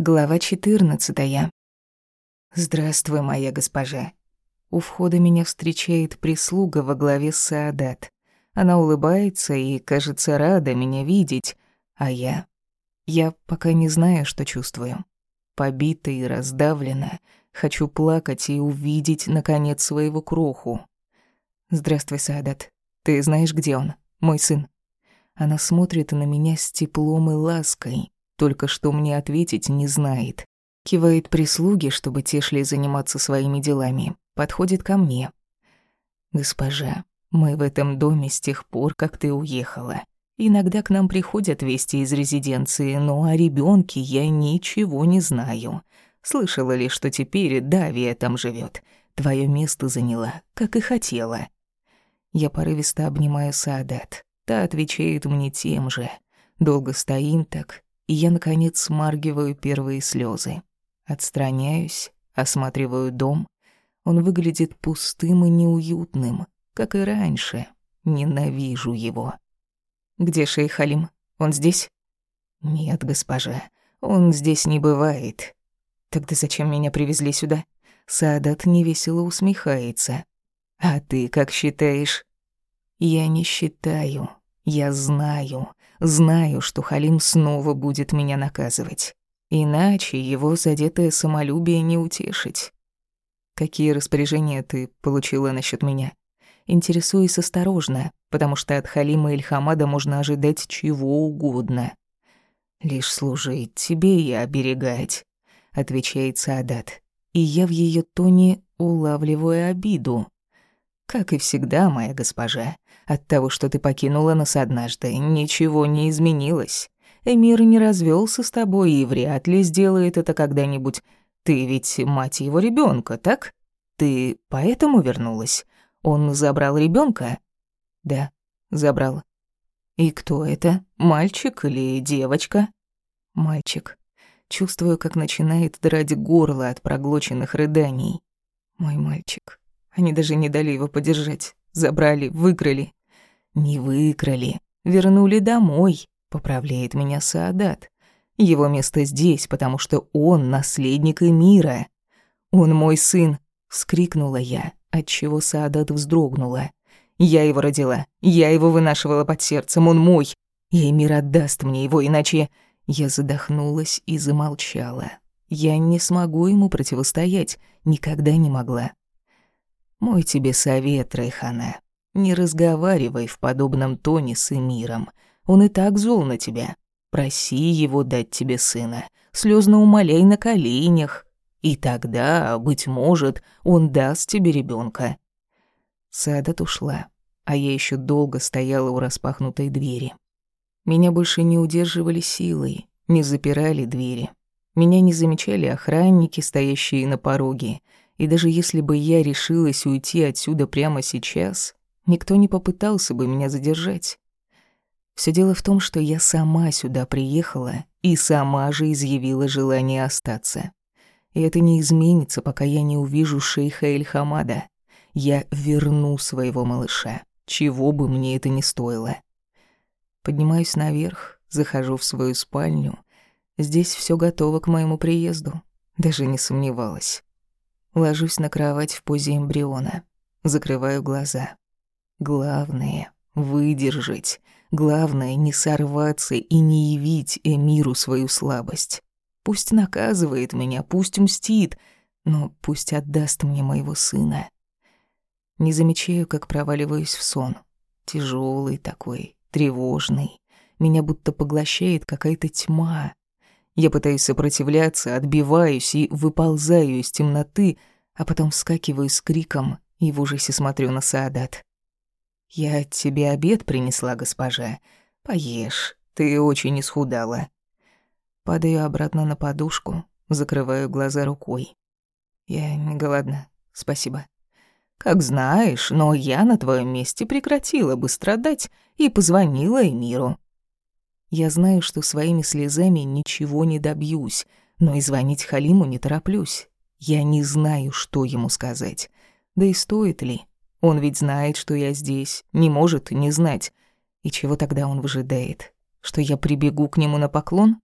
Глава 14. Здравствуй, моя госпожа. У входа меня встречает прислуга во главе Саадат. Она улыбается и, кажется, рада меня видеть, а я... Я пока не знаю, что чувствую. Побита и раздавлена, хочу плакать и увидеть, наконец, своего кроху. «Здравствуй, Саадат. Ты знаешь, где он? Мой сын?» Она смотрит на меня с теплом и лаской, только что мне ответить не знает. Кивает прислуги, чтобы те шли заниматься своими делами. Подходит ко мне. «Госпожа, мы в этом доме с тех пор, как ты уехала. Иногда к нам приходят вести из резиденции, но о ребенке я ничего не знаю. Слышала ли, что теперь Давия там живет. Твое место заняла, как и хотела». Я порывисто обнимаю Саадат. Та отвечает мне тем же. Долго стоим так, и я, наконец, смаргиваю первые слезы. Отстраняюсь, осматриваю дом. Он выглядит пустым и неуютным, как и раньше. Ненавижу его. «Где шейх Халим? Он здесь?» «Нет, госпожа, он здесь не бывает». «Тогда зачем меня привезли сюда?» Садат невесело усмехается. «А ты как считаешь?» «Я не считаю. Я знаю. Знаю, что Халим снова будет меня наказывать. Иначе его задетое самолюбие не утешить. Какие распоряжения ты получила насчет меня? Интересуюсь осторожно, потому что от Халима Ильхамада можно ожидать чего угодно. «Лишь служить тебе и оберегать», — отвечает Саадат. И я в ее тоне улавливаю обиду. «Как и всегда, моя госпожа, от того, что ты покинула нас однажды, ничего не изменилось. Эмир не развелся с тобой и вряд ли сделает это когда-нибудь. Ты ведь мать его ребенка, так? Ты поэтому вернулась? Он забрал ребенка? Да, забрал. И кто это? Мальчик или девочка? Мальчик. Чувствую, как начинает драть горло от проглоченных рыданий. Мой мальчик. Они даже не дали его подержать. Забрали, выкрали. Не выкрали, вернули домой, поправляет меня Саадат. Его место здесь, потому что он наследник Эмира. Он мой сын, вскрикнула я, отчего Саадат вздрогнула. Я его родила, я его вынашивала под сердцем, он мой. И Эмир отдаст мне его, иначе... Я задохнулась и замолчала. Я не смогу ему противостоять, никогда не могла. Мой тебе совет, Райхана. Не разговаривай в подобном тоне с Эмиром. Он и так зол на тебя. Проси его дать тебе сына. Слезно умоляй на коленях. И тогда, быть может, он даст тебе ребенка. Садат ушла, а я еще долго стояла у распахнутой двери. Меня больше не удерживали силой, не запирали двери. Меня не замечали охранники, стоящие на пороге. И даже если бы я решилась уйти отсюда прямо сейчас, Никто не попытался бы меня задержать. Все дело в том, что я сама сюда приехала и сама же изъявила желание остаться. И это не изменится, пока я не увижу шейха Эльхамада. Я верну своего малыша, чего бы мне это ни стоило. Поднимаюсь наверх, захожу в свою спальню. Здесь все готово к моему приезду. Даже не сомневалась. Ложусь на кровать в позе эмбриона. Закрываю глаза. Главное — выдержать. Главное — не сорваться и не явить Эмиру свою слабость. Пусть наказывает меня, пусть мстит, но пусть отдаст мне моего сына. Не замечаю, как проваливаюсь в сон. Тяжелый такой, тревожный. Меня будто поглощает какая-то тьма. Я пытаюсь сопротивляться, отбиваюсь и выползаю из темноты, а потом вскакиваю с криком и в ужасе смотрю на Саадат. «Я тебе обед принесла, госпожа. Поешь, ты очень исхудала». Падаю обратно на подушку, закрываю глаза рукой. «Я не голодна, спасибо». «Как знаешь, но я на твоем месте прекратила бы страдать и позвонила Эмиру». Я знаю, что своими слезами ничего не добьюсь, но и звонить Халиму не тороплюсь. Я не знаю, что ему сказать. Да и стоит ли. Он ведь знает, что я здесь, не может не знать. И чего тогда он выжидает? Что я прибегу к нему на поклон?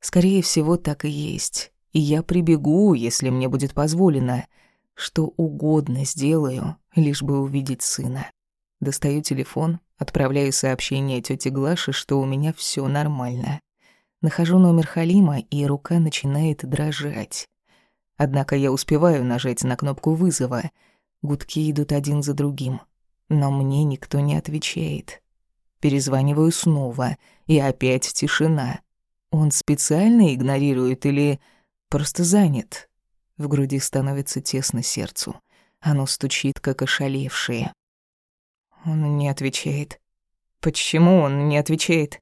Скорее всего, так и есть. И я прибегу, если мне будет позволено. Что угодно сделаю, лишь бы увидеть сына. Достаю телефон, отправляю сообщение тете Глаше, что у меня все нормально. Нахожу номер Халима, и рука начинает дрожать. Однако я успеваю нажать на кнопку вызова. Гудки идут один за другим. Но мне никто не отвечает. Перезваниваю снова, и опять тишина. Он специально игнорирует или просто занят? В груди становится тесно сердцу. Оно стучит, как ошалевшее. Он не отвечает. Почему он не отвечает?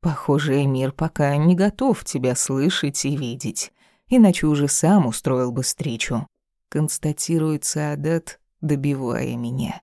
Похоже, мир пока не готов тебя слышать и видеть, иначе уже сам устроил бы встречу. Констатирует Саадат, добивая меня.